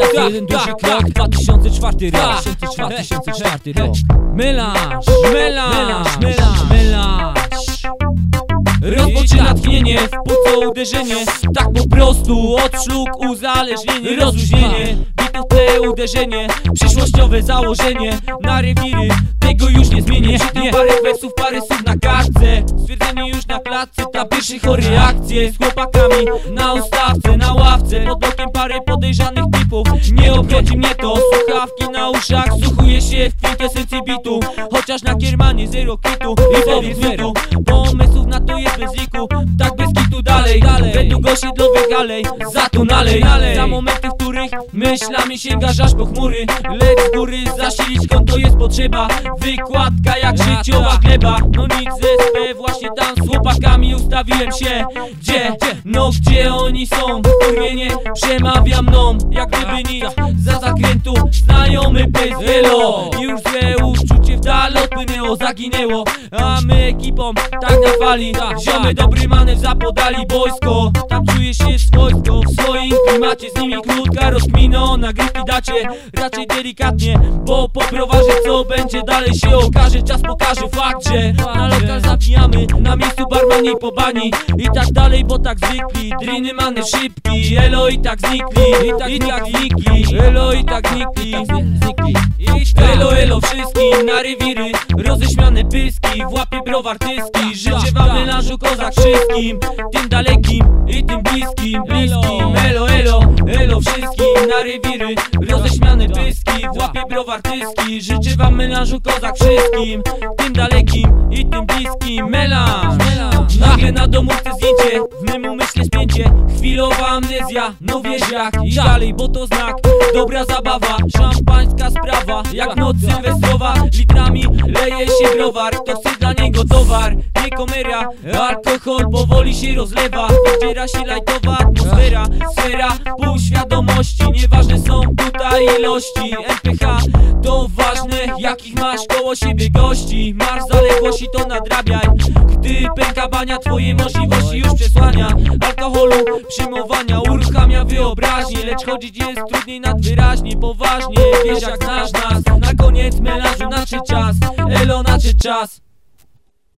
raz tak, jeden duży tak, krok tak. 2004 rok. Tak. 2004 rok. Melanż, Melanż, melanż, melanż Rozpoczyna tchnienie, w płuco uderzenie. Tak po prostu, od szluk uzależnienie. Rozluźnienie, tle uderzenie. Przyszłościowe założenie. Na rewiry Już nie zmienię. Nie. Parę wersów, parę słów na kartce. Stwierdzenie już na klatce, ta pierwszych o reakcję Z chłopakami na ustawce, na ławce. Pod blokiem parę podejrzanych typów. Nie obchodzi mnie to, słuchawki na uszach Słuchuję się w kwintesencji bitu. Chociaż na kiermanie zero kitu I powiedz zero Pomysłów na to jest bez liku. Tak bez kitu dalej, dalej. Według osiedlowych alej Za to nalej, Za momenty, myślami sięgasz aż po chmury Lec z góry zasilić konto jest potrzeba. Wykładka jak życiowa gleba No nic ze właśnie tam z chłopakami ustawiłem się. Gdzie? No gdzie oni są? Kurwienie przemawia mną? Jak gdyby nic. Za zakrętu Znajomy bez wielo Już złe dal odpłynęło, zaginęło A my ekipą tak na fali. Ziomy dobry manew zapodali boisko Tam czuje się swojsko w swoim klimacie. Z nimi krótka rozkmino Nagrywki dacie. Raczej delikatnie Bo poproważy co będzie dalej się okaże. Czas pokaże fakt, że na lokal zabijamy Na miejscu barmani po bani I tak dalej, bo tak zwykli. Driny many szybki, elo i tak znikli. I tak, i tak znikli, elo i tak znikli. Znikli elo wszystkim na rewiry. Roześmiane pyski, w łapie browar tyski. Życzę wam kozak wszystkim. Tym dalekim i tym bliskim Bliskim, elo, elo, elo wszystkim na rewiry. Roześmiane pyski, w łapie browar tyski. Życzę wam kozak wszystkim. Tym dalekim i tym bliskim. Melanż, Nagle na domówce zdjęcie, w mym umyśle spięcie Chwilowa amnezja, no wiesz jak. I dalej, bo to znak, dobra zabawa Szampańska sprawa, jak noc sylwestrowa Litrami leje się browar. To chce dla niego towar, nie komeria Alkohol powoli się rozlewa. Wdziera się lajtowa atmosfera Sfera półświadomości. Nieważne są tutaj ilości. NPH to ważne, jakich masz koło siebie gości. Masz zaległości to nadrabiaj. Gdy pęka bania twoje możliwości już przesłania Alkoholu, przyjmowania, uruchamia wyobraźnię Lecz chodzić jest trudniej nadwyraźnie, poważnie Wiesz jak znasz nas, na koniec melanżu nadszedł czas Elo nadszedł czas